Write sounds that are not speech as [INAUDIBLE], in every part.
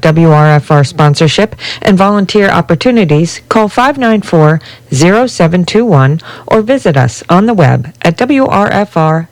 WRFR sponsorship and volunteer opportunities, call 594 0721 or visit us on the web at wrfr.org.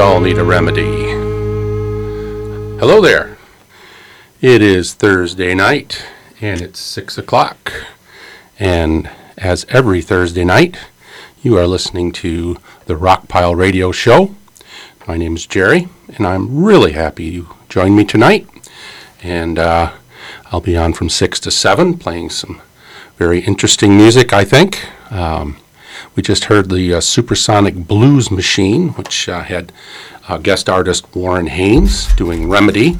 All need a remedy. Hello there. It is Thursday night and it's six o'clock. And as every Thursday night, you are listening to the Rockpile Radio Show. My name is Jerry, and I'm really happy you joined me tonight. And uh, I'll be on from 6 to 7 playing some very interesting music, I think. Um, we just heard the uh, Supersonic Blues Machine, which uh, had uh, guest artist Warren Haynes doing Remedy.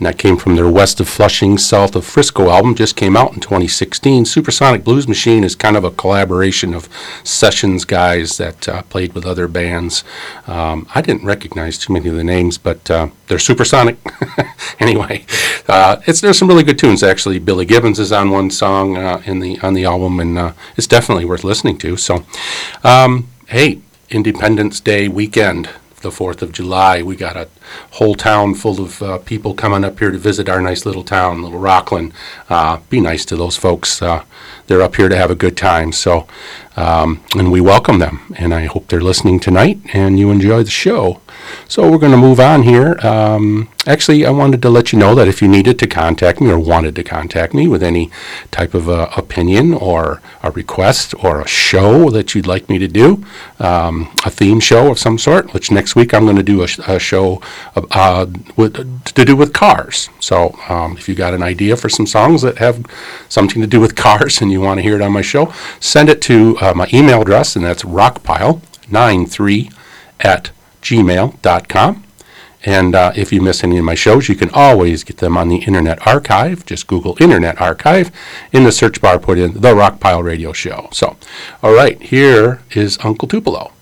And that came from their West of Flushing, South of Frisco album, just came out in 2016. Supersonic Blues Machine is kind of a collaboration of sessions guys that uh, played with other bands. Um, I didn't recognize too many of the names, but uh, they're supersonic. [LAUGHS] anyway, uh, it's there's some really good tunes actually. Billy Gibbons is on one song in the on the album, and it's definitely worth listening to. So, um, hey, Independence Day weekend the 4th of July. We got a whole town full of uh, people coming up here to visit our nice little town, Little Rockland. Uh, be nice to those folks. Uh, they're up here to have a good time. So, um, and we welcome them. And I hope they're listening tonight and you enjoy the show. So we're going to move on here. Um, actually, I wanted to let you know that if you needed to contact me or wanted to contact me with any type of uh, opinion or a request or a show that you'd like me to do, um, a theme show of some sort, which next week I'm going to do a, sh- a show uh, with, to do with cars. So um, if you got an idea for some songs that have something to do with [LAUGHS] cars and you want to hear it on my show, send it to uh, my email address, and that's rockpile93 at gmail.com. And uh, if you miss any of my shows, you can always get them on the Internet Archive. Just Google Internet Archive. In the search bar, put in The Rockpile Radio Show. So, all right, here is Uncle Tupelo.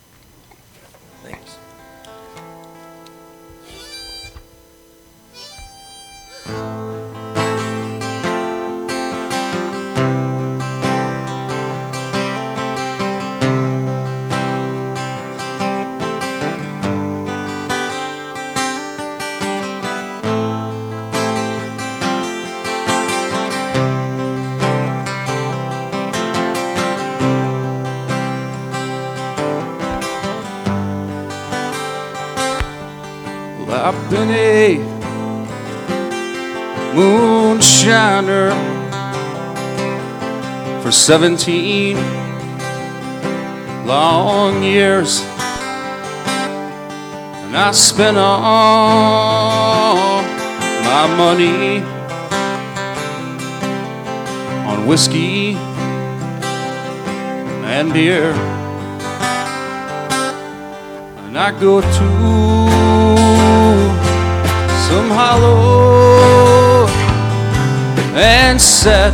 For 17 long years. And I spent all my money on whiskey and beer. And I go to some hollow and set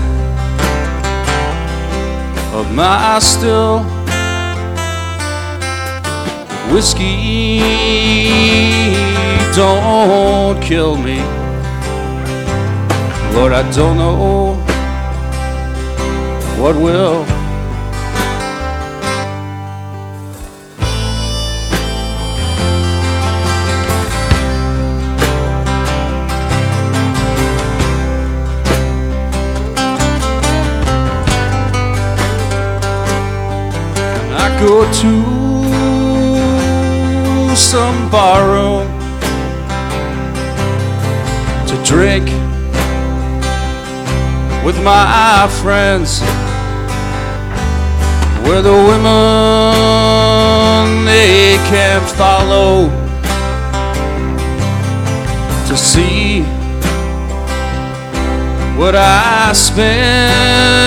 of my still whiskey. Don't kill me. Lord I don't know what will go to some bar room to drink with my friends where the women they can't follow to see what I spend.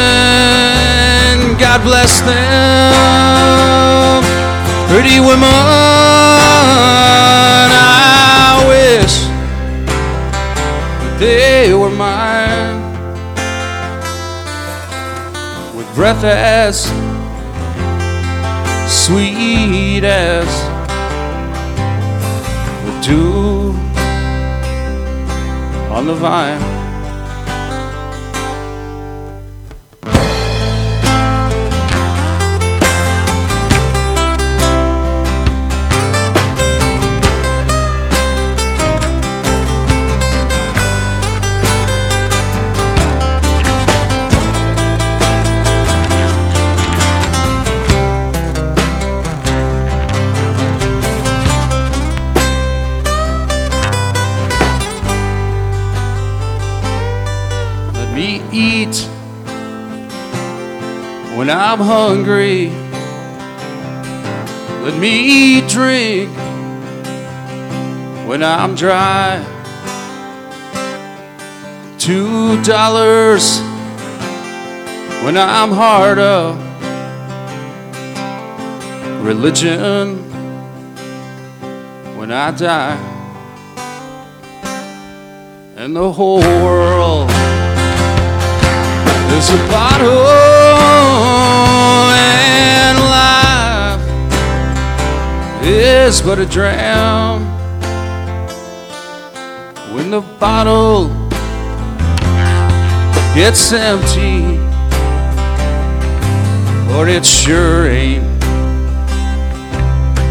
God bless them, pretty women. I wish they were mine, with breath as sweet as the dew on the vine. Hungry. Let me drink when I'm dry. Two dollars when I'm hard up. Religion when I die. And the whole world is a bottle and life is but a dram. When the bottle gets empty or it sure ain't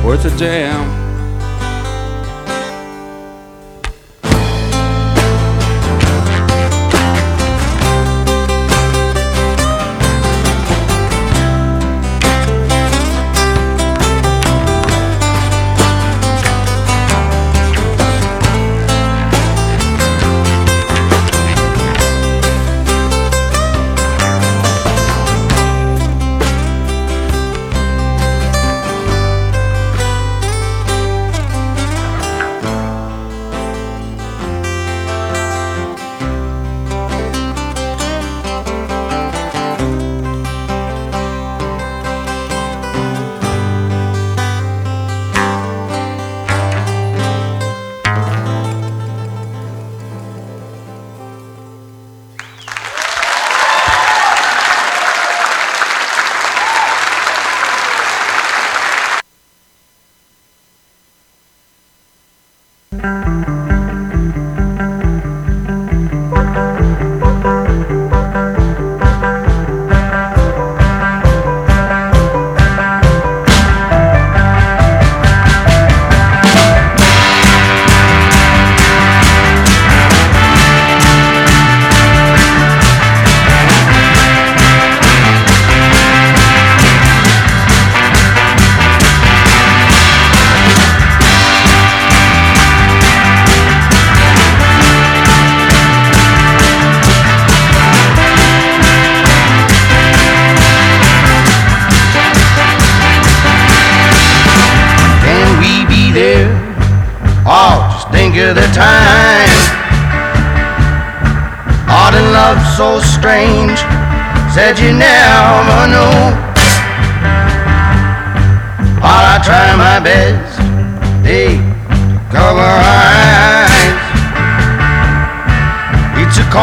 worth a damn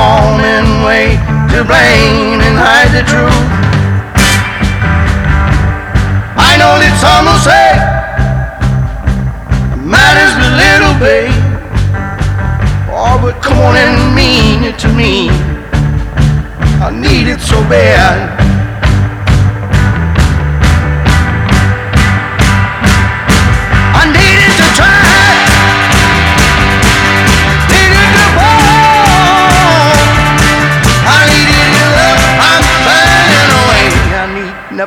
It's a common way to blame and hide the truth. I know that some will say matters a little, babe. Oh, but come on and mean it to me. I need it so bad. I need it to try.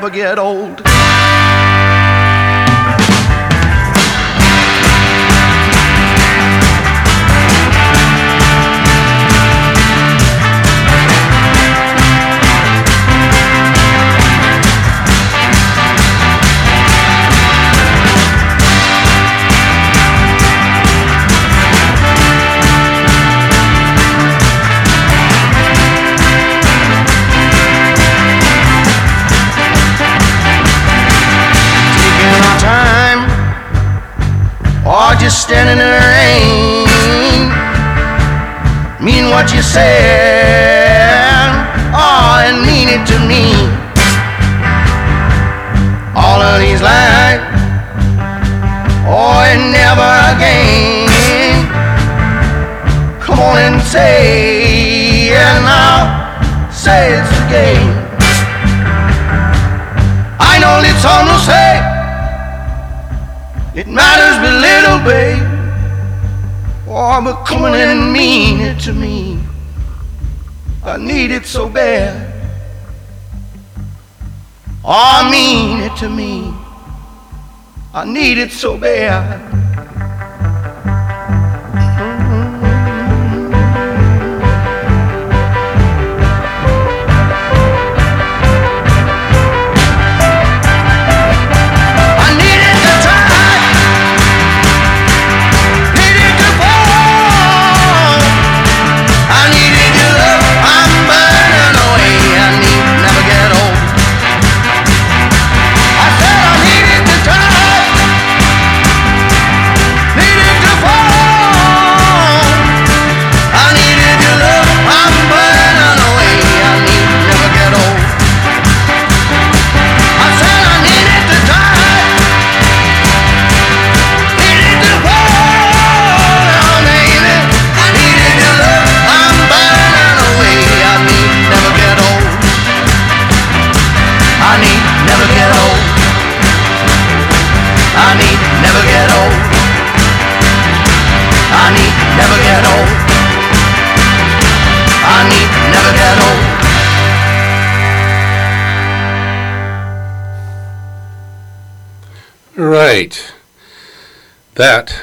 Never get old. Just standing in the rain. Mean what you said, oh, and mean it to me. All of these lies, oh, and never again. Come on and say, and I'll say it's again. I know that some will Come on and mean it to me. I need it so bad. Oh, mean it to me. I need it so bad. That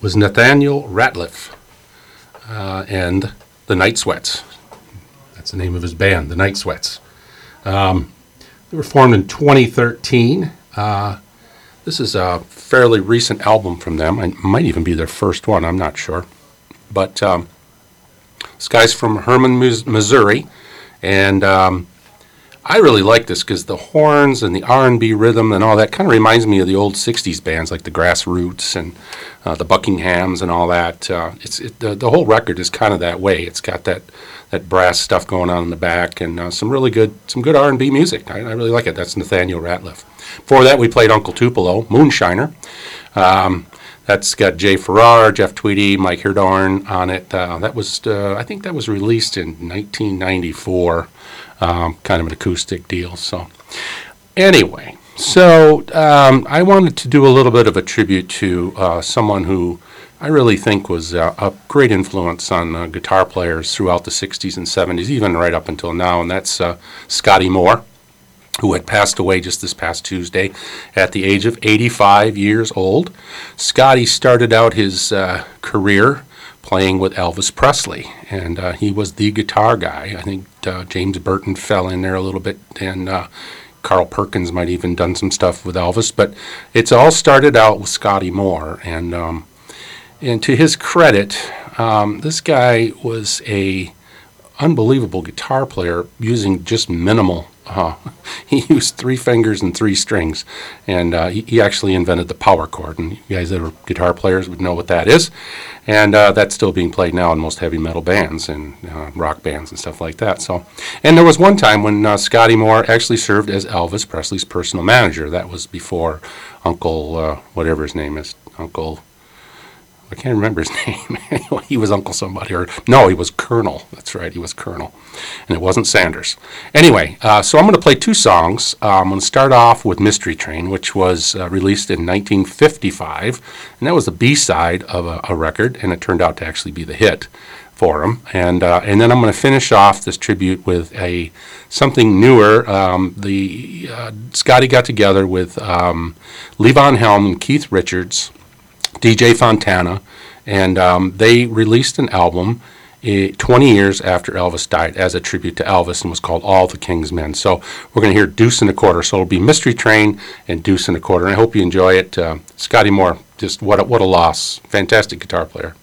was Nathaniel Rateliff uh, and the Night Sweats. That's the name of his band, the Night Sweats. Um, they were formed in 2013. Uh, this is a fairly recent album from them. It might even be their first one, I'm not sure. But um, this guy's from Hermann, Missouri, and um, I really like this because the horns and the R&B rhythm and all that kind of reminds me of the old '60s bands like the Grassroots and uh, the Buckinghams and all that. Uh, it's it, the, the whole record is kind of that way. It's got that that brass stuff going on in the back and uh, some really good some good R&B music. I, I really like it. That's Nathaniel Rateliff. Before that, we played Uncle Tupelo, Moonshiner. Um, that's got Jay Farrar, Jeff Tweedy, Mike Heidorn on it. That was, I think that was released in 1994, um, kind of an acoustic deal. So, anyway, so um, I wanted to do a little bit of a tribute to uh, someone who I really think was uh, a great influence on uh, guitar players throughout the 60s and 70s, even right up until now, and that's Scotty Moore who had passed away just this past Tuesday at the age of 85 years old. Scotty started out his uh, career playing with Elvis Presley, and uh, he was the guitar guy. I think uh, James Burton fell in there a little bit, and uh, Carl Perkins might even done some stuff with Elvis, but it's all started out with Scotty Moore, and um, and to his credit, um, this guy was a unbelievable guitar player using just minimal. Uh, [LAUGHS] he used three fingers and three strings, and uh, he, he actually invented the power chord. And you guys that are guitar players would know what that is, and uh, that's still being played now in most heavy metal bands and uh, rock bands and stuff like that. So, and there was one time when Scotty Moore actually served as Elvis Presley's personal manager. That was before Uncle whatever his name is, Uncle. I can't remember his [LAUGHS] name. He was Uncle somebody, or no, he was Colonel. That's right, he was Colonel, and it wasn't Sanders. Anyway, uh, so I'm going to play two songs. Uh, I'm going to start off with "Mystery Train," which was uh, released in 1955, and that was the B-side of a, a record, and it turned out to actually be the hit for him. And uh, and then I'm going to finish off this tribute with a something newer. Um, the Scotty got together with um, Levon Helm and Keith Richards. DJ Fontana, and um, they released an album eh, 20 years after Elvis died as a tribute to Elvis and was called All the King's Men. So we're going to hear Deuce and a Quarter. So it'll be Mystery Train and Deuce and a Quarter. And I hope you enjoy it. Uh, Scotty Moore, just what a, what a loss. Fantastic guitar player.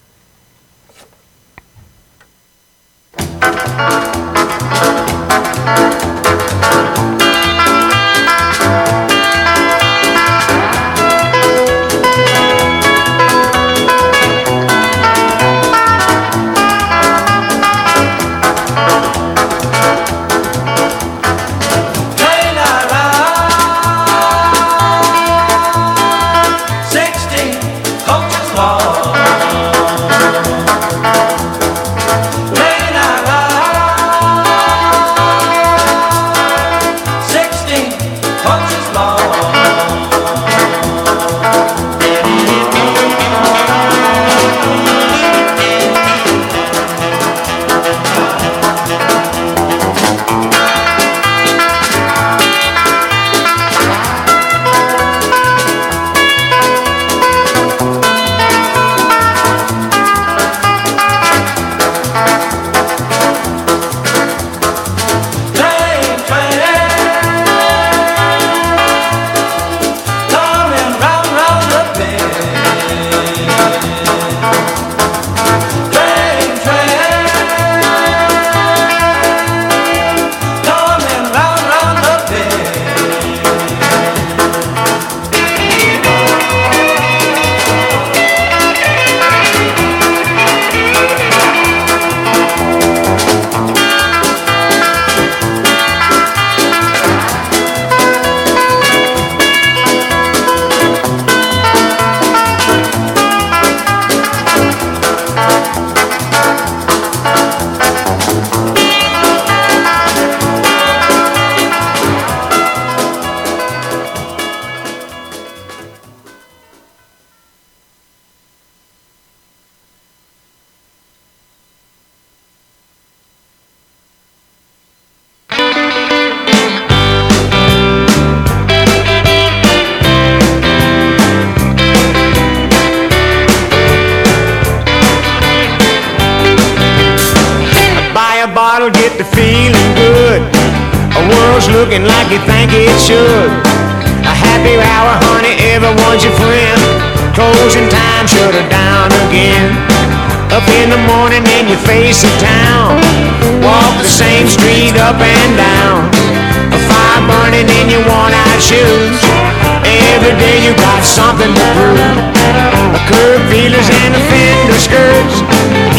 Curb feelers and a fender skirts.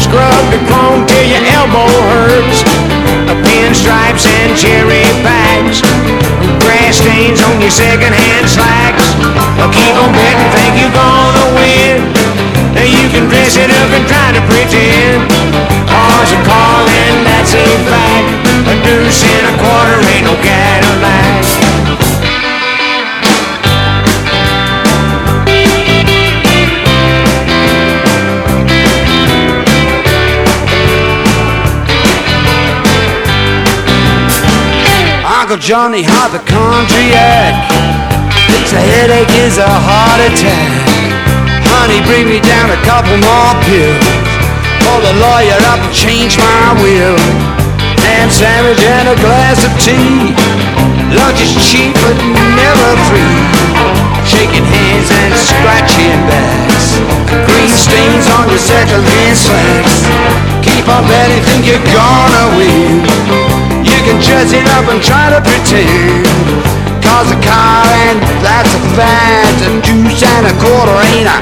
Scrub the chrome till your elbow hurts. A pinstripes and cherry bags. Grass stains on your second-hand slacks. Keep on betting, think you're gonna win. You can dress it up Johnny act. It's a headache, is a heart attack. Honey, bring me down a couple more pills. Call the lawyer up and change my will. Ham sandwich and a glass of tea. Lunch is cheap, but never free. Shaking hands and scratching backs. Green stains on your second-hand slacks. Keep on betting, think you're gonna win. Can dress it up and try to pretend. Cause a car and that's a fact. A deuce and a quarter ain't a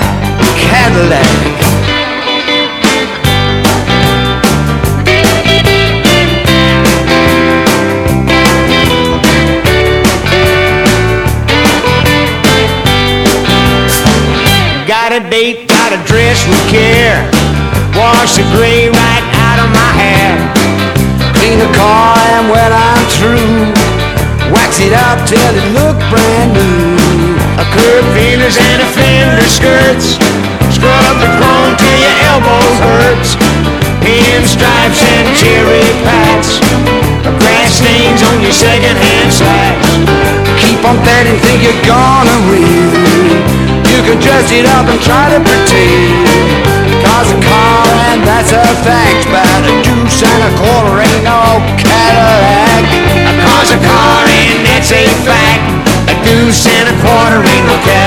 Cadillac. Got a date, got a dress we care. Wash the gray right Clean the car and when I'm through, wax it up till it look brand new. A curb feelers and a fender skirts. Scrub the chrome till your elbows hurts. Pinstripes and cherry pats. Grass stains on your second-hand slacks. Keep on betting, think you're gonna win. You can dress it up and try to pretend. Cause a car and that's a fact. But a deuce and a quarter ain't no Cadillac. Cause a car and it's a fact. A deuce and a quarter ain't no Cadillac.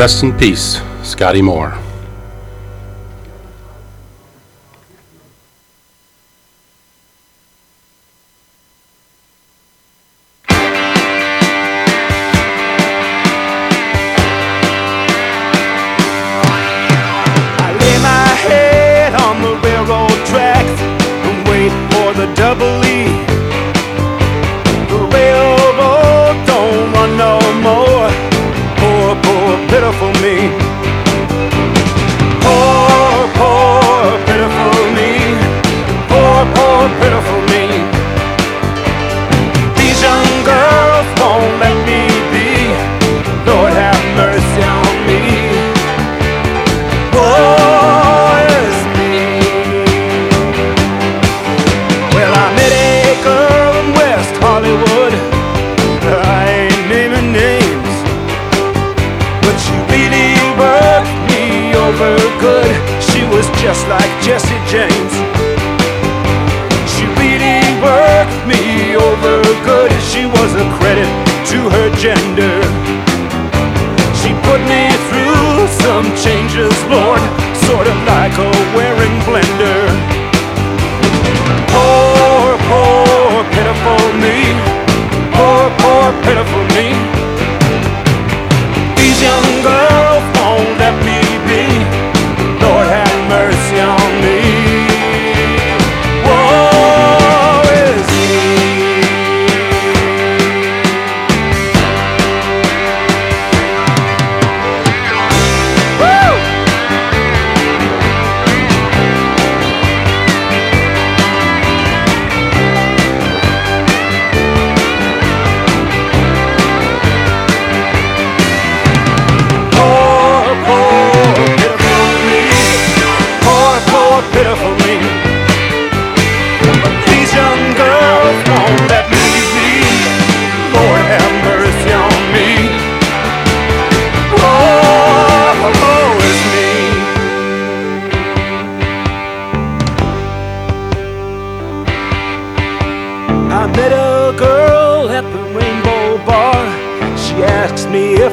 Rest in peace, Scotty Moore.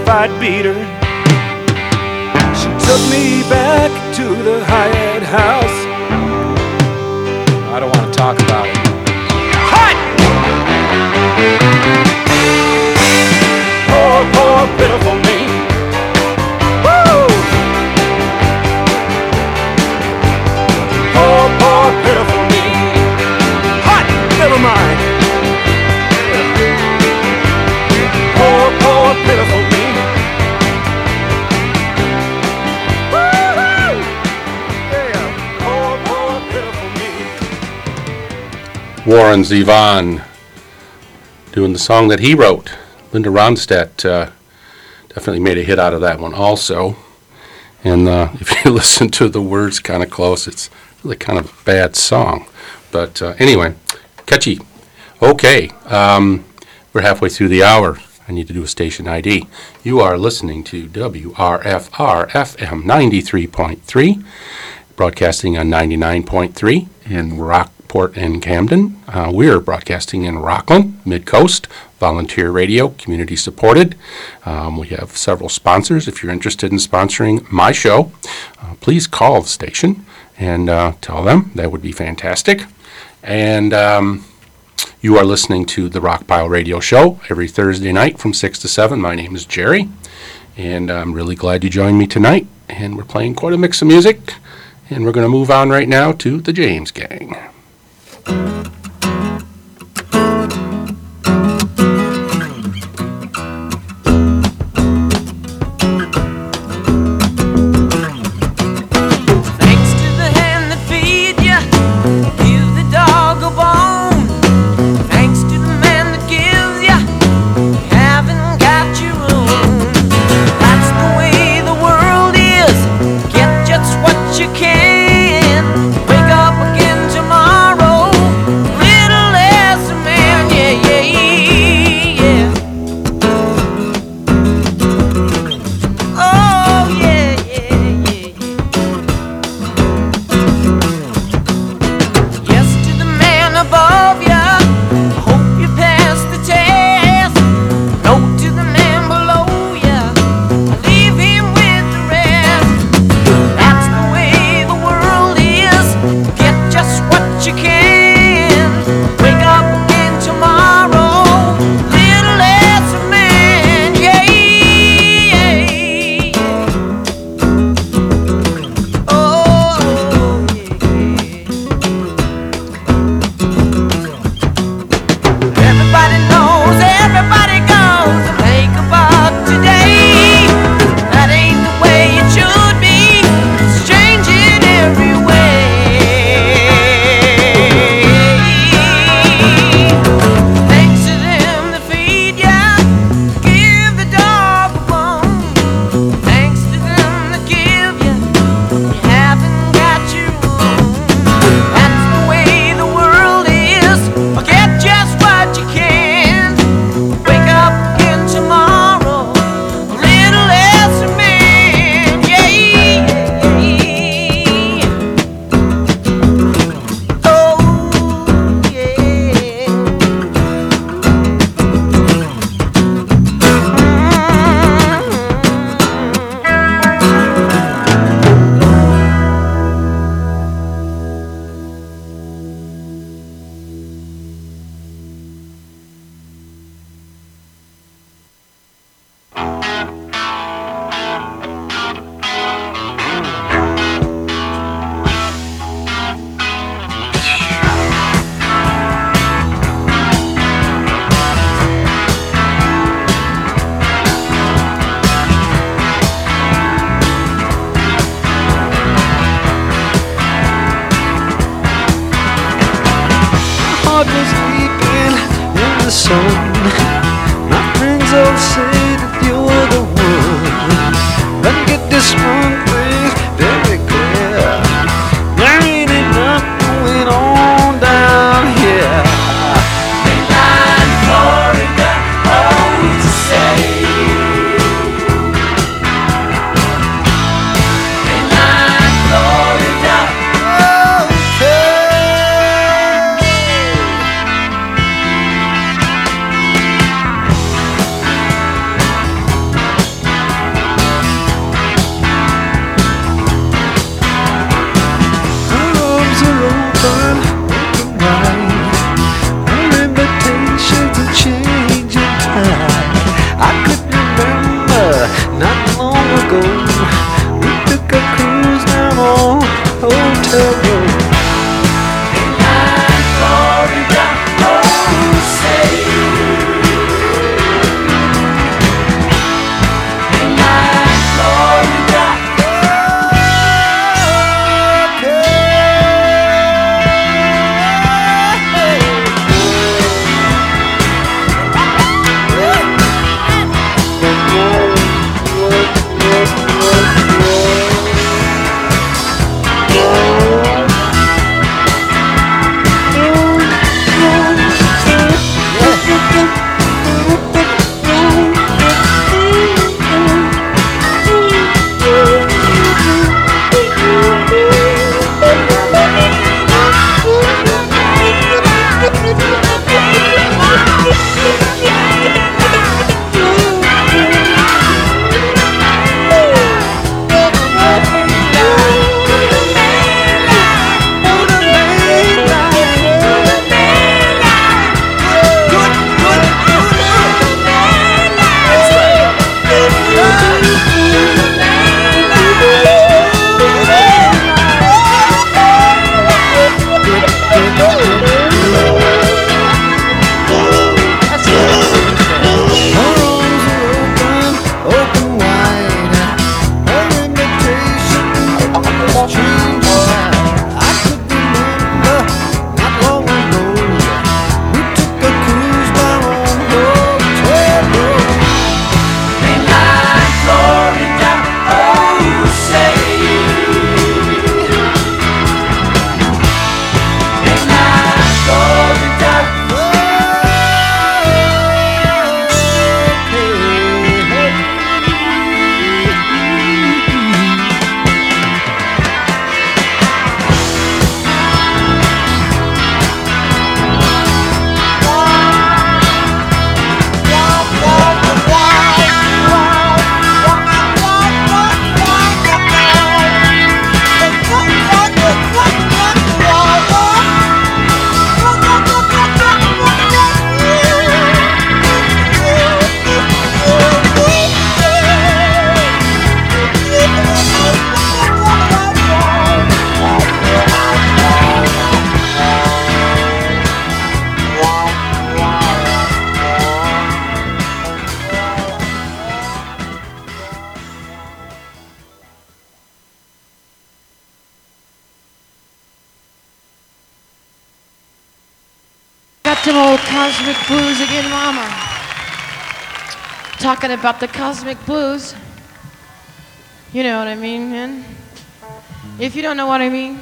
I'd beat her. She took me back to the Hyatt house. I don't want to talk about it. Hot! Poor, poor, pitiful Warren Zevon doing the song that he wrote. Linda Ronstadt uh, definitely made a hit out of that one also. And uh, [LAUGHS] if you listen to the words kind of close, it's really kind of a bad song. But uh, anyway, catchy. Okay, um, we're halfway through the hour. I need to do a station ID. You are listening to WRFR FM 93.3 broadcasting on 99.3 in And Camden. Uh, we're broadcasting in Rockland, Mid-Coast, volunteer radio, community supported. Um, we have several sponsors. If you're interested in sponsoring my show, uh, please call the station and uh, tell them. That would be fantastic. And um, you are listening to the Rockpile Radio Show every Thursday night from 6 to 7. My name is Jerry, and I'm really glad you joined me tonight. And we're playing quite a mix of music. And we're going to move on right now to the James Gang. Thank you. talking about the cosmic blues. You know what I mean, man? If you don't know what I mean,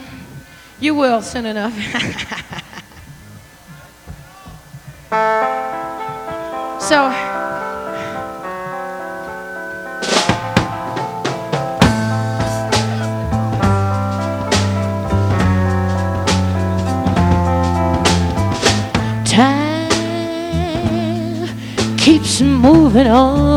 you will soon enough. [LAUGHS] so, time keeps moving on.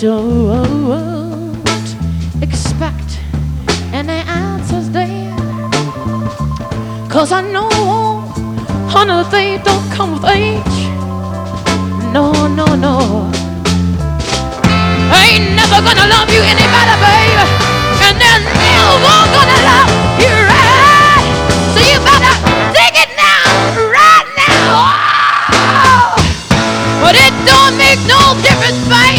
don't expect any answers there. Cause I know, honey, they don't come with age. No, no, no. I ain't never gonna love you any better, babe. And they're never gonna love you right. So you better dig it now, right now. Oh! But it don't make no difference, babe.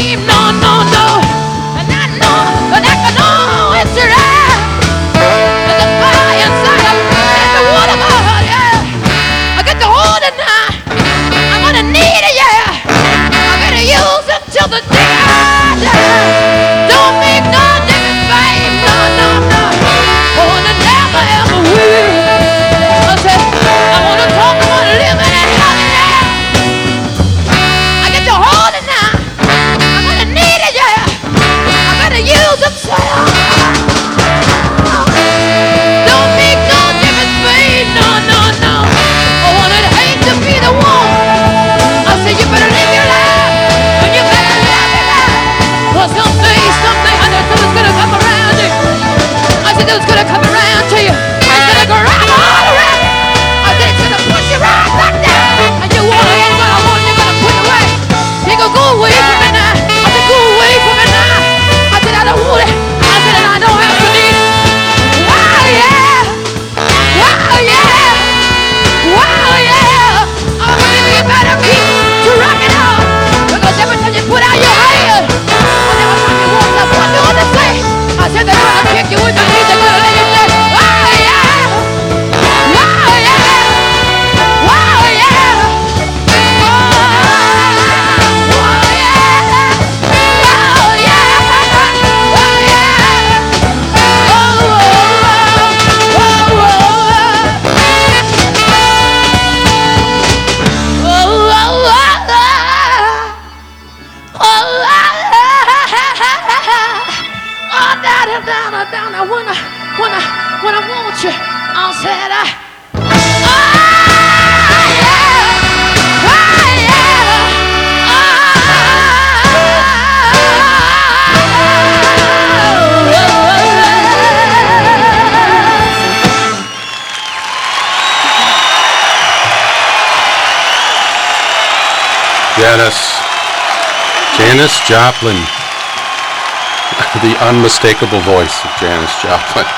Janis Joplin. [LAUGHS] the unmistakable voice of Janis Joplin. [LAUGHS]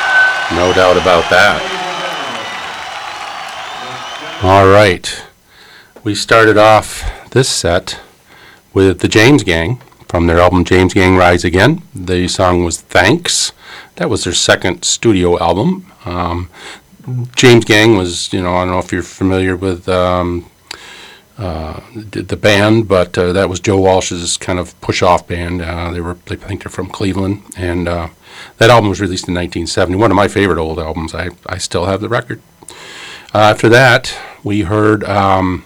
No doubt about that. All right. We started off this set with the James Gang from their album James Gang Rise Again. The song was Thanks. That was their second studio album. Um, James Gang was, you know, I don't know if you're familiar with um, uh, the band, but uh, that was Joe Walsh's kind of push-off band. Uh, they were, I think they're from Cleveland, and uh, that album was released in 1970. One of my favorite old albums. I, I still have the record. Uh, after that, we heard um,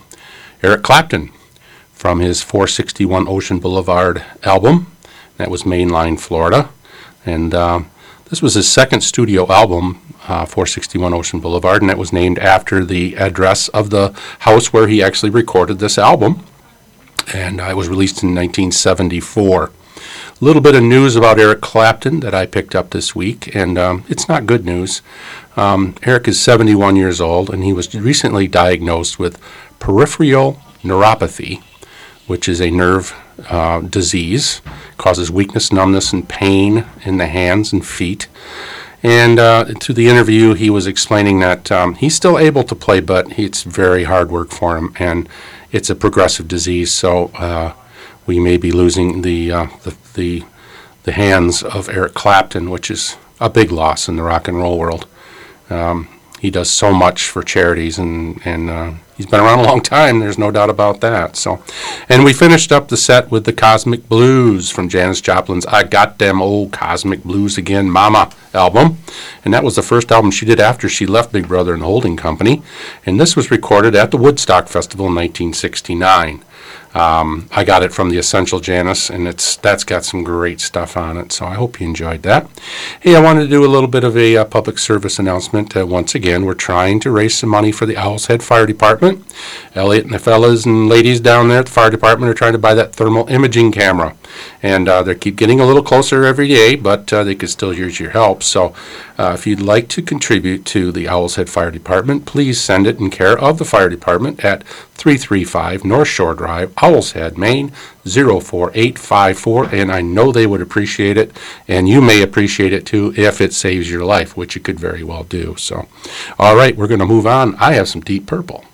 Eric Clapton from his 461 Ocean Boulevard album. That was Mainline, Florida, and um, this was his second studio album, uh, 461 Ocean Boulevard, and it was named after the address of the house where he actually recorded this album. And uh, it was released in 1974. A little bit of news about Eric Clapton that I picked up this week, and um, it's not good news. Um, Eric is 71 years old, and he was recently diagnosed with peripheral neuropathy, which is a nerve uh, disease, causes weakness, numbness, and pain in the hands and feet. And uh, to the interview, he was explaining that um, he's still able to play, but it's very hard work for him, and it's a progressive disease. So uh, we may be losing the, the the the hands of Eric Clapton, which is a big loss in the rock and roll world. Um, he does so much for charities, and and uh, he's been around a long time. There's no doubt about that. So, and we finished up the set with the Cosmic Blues from Janis Joplin's "I Got Them Old Cosmic Blues Again" Mama album, and that was the first album she did after she left Big Brother and Holding Company, and this was recorded at the Woodstock Festival in 1969. Um, I got it from the Essential Janis, and it's that's got some great stuff on it. So I hope you enjoyed that. Hey, I wanted to do a little bit of a uh, public service announcement. Uh, once again, we're trying to raise some money for the Owl's Head Fire Department. Elliot and the fellas and ladies down there at the fire department are trying to buy that thermal imaging camera. And uh, they keep getting a little closer every day, but uh, they could still use your help. So uh, if you'd like to contribute to the Owl's Head Fire Department, please send it in care of the fire department at 335 North Shore Drive, Owl's Head, Maine 04854. And I know they would appreciate it, and you may appreciate it too if it saves your life, which it could very well do. So, all right, we're going to move on. I have some Deep Purple.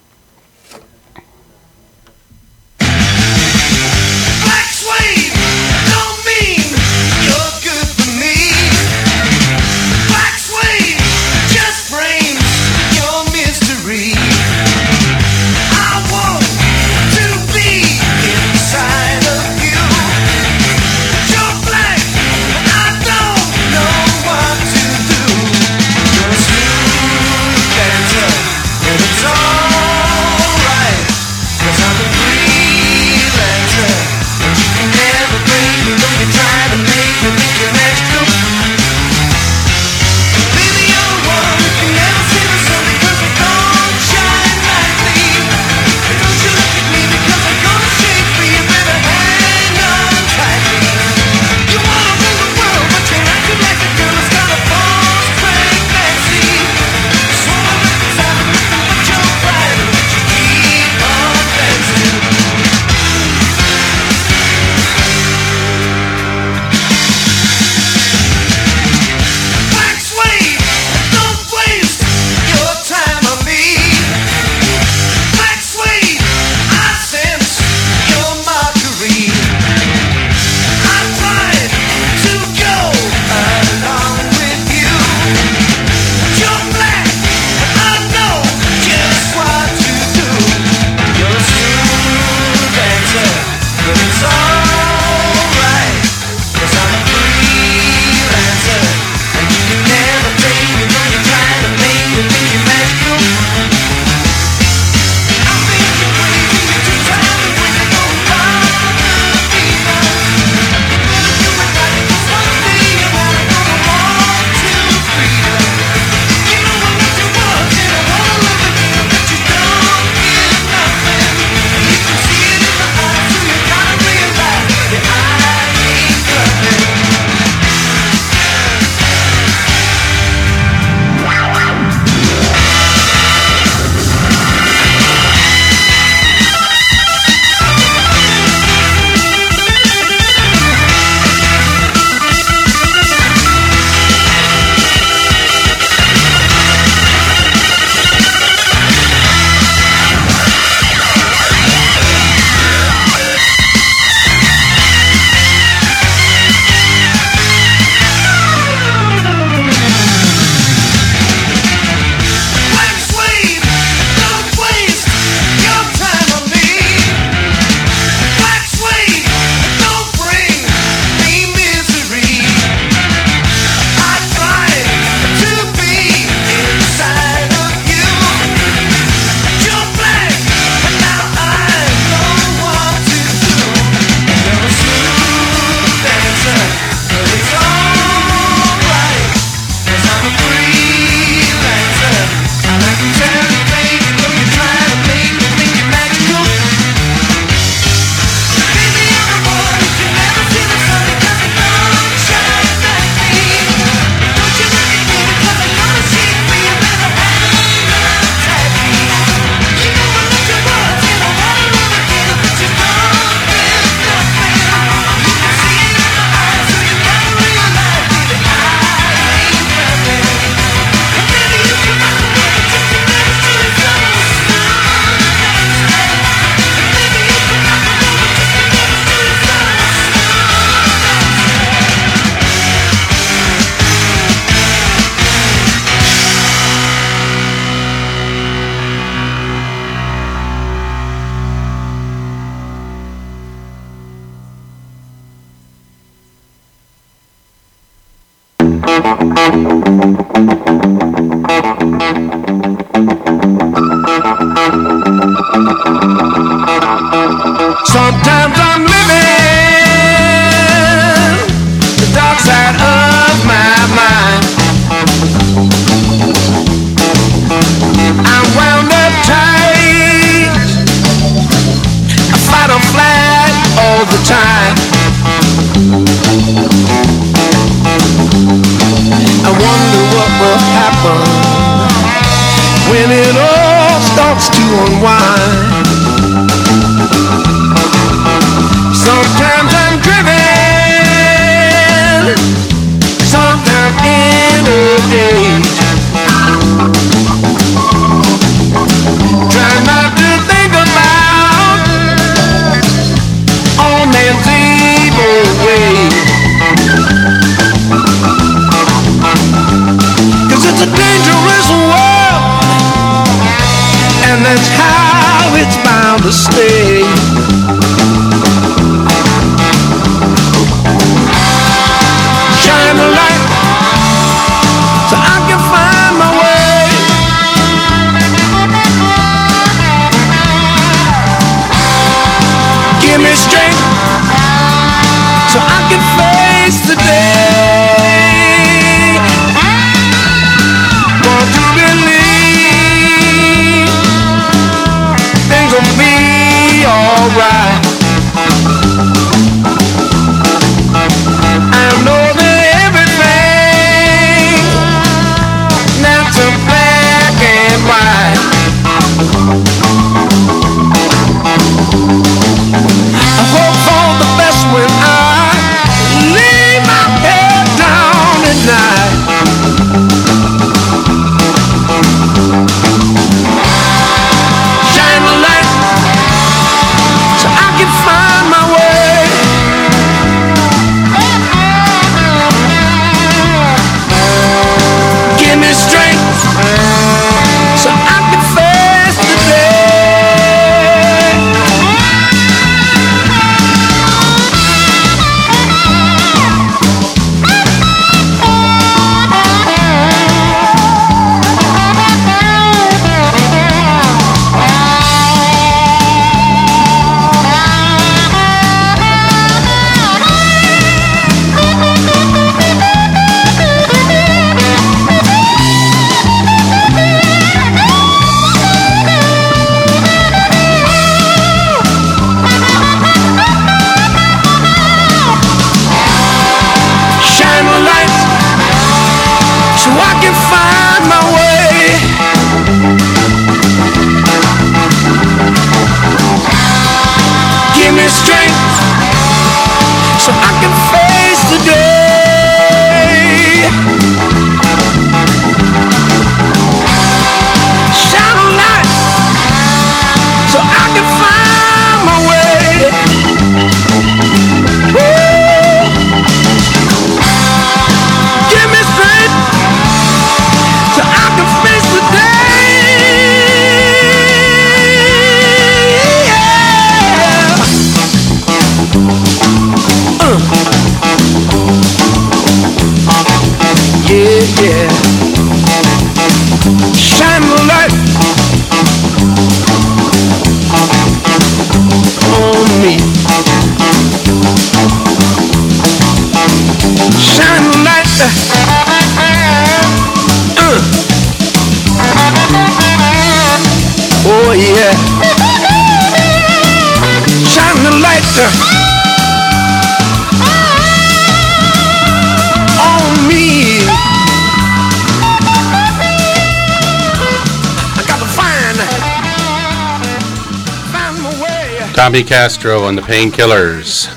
Tommy Castro and the Painkillers.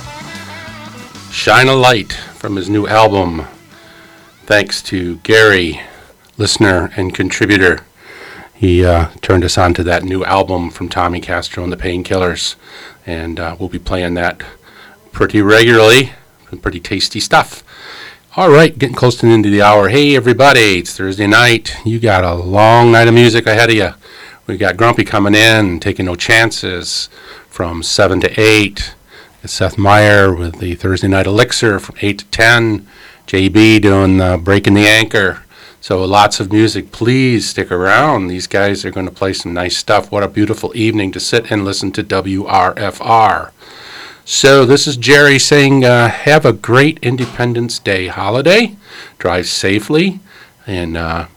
Shine a Light from his new album. Thanks to Gary, listener and contributor. He uh, turned us on to that new album from Tommy Castro and the Painkillers. And uh, we'll be playing that pretty regularly. Pretty tasty stuff. All right, getting close to the end of the hour. Hey, everybody, it's Thursday night. You got a long night of music ahead of you. We got Grumpy coming in, taking no chances from 7 to 8. It's Seth Meyer with the Thursday Night Elixir from 8 to 10. JB doing Breaking the Anchor. So lots of music. Please stick around. These guys are going to play some nice stuff. What a beautiful evening to sit and listen to WRFR. So this is Jerry saying, uh, have a great Independence Day holiday. Drive safely, and uh,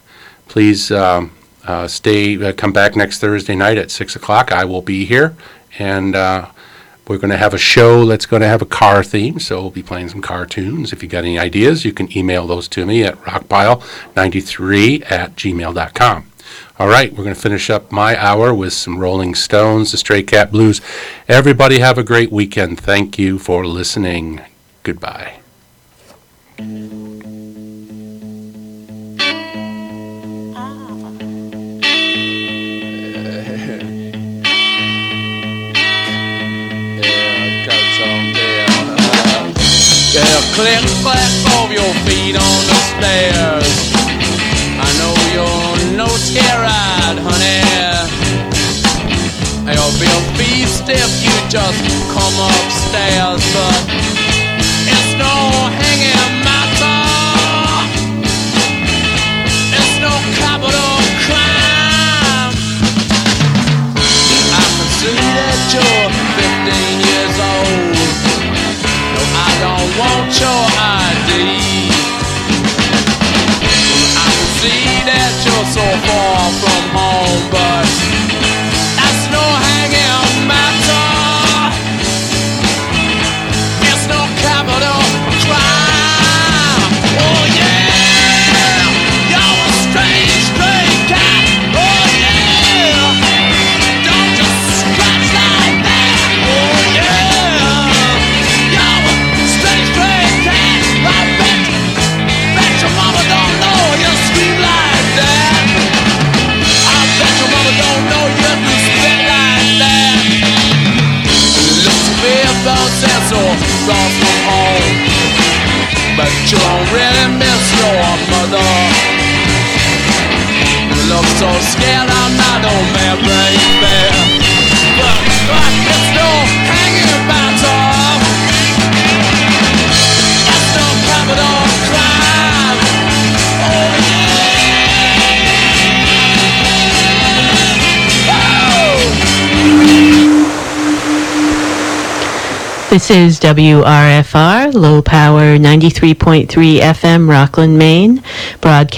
please um, uh, stay. Uh, come back next Thursday night at six o'clock. I will be here, and uh, We're going to have a show that's going to have a car theme, so we'll be playing some cartoons. If you got any ideas, you can email those to me at rockpile93 at gmail.com. All right, we're going to finish up my hour with some Rolling Stones, the Stray Cat Blues. Everybody have a great weekend. Thank you for listening. Goodbye. Yeah, click clack of your feet on the stairs. I know you're no scared, honey. You'll oh, be a beast if you just come upstairs, This is WRFR, low power 93.3 FM, Rockland, Maine, broadcast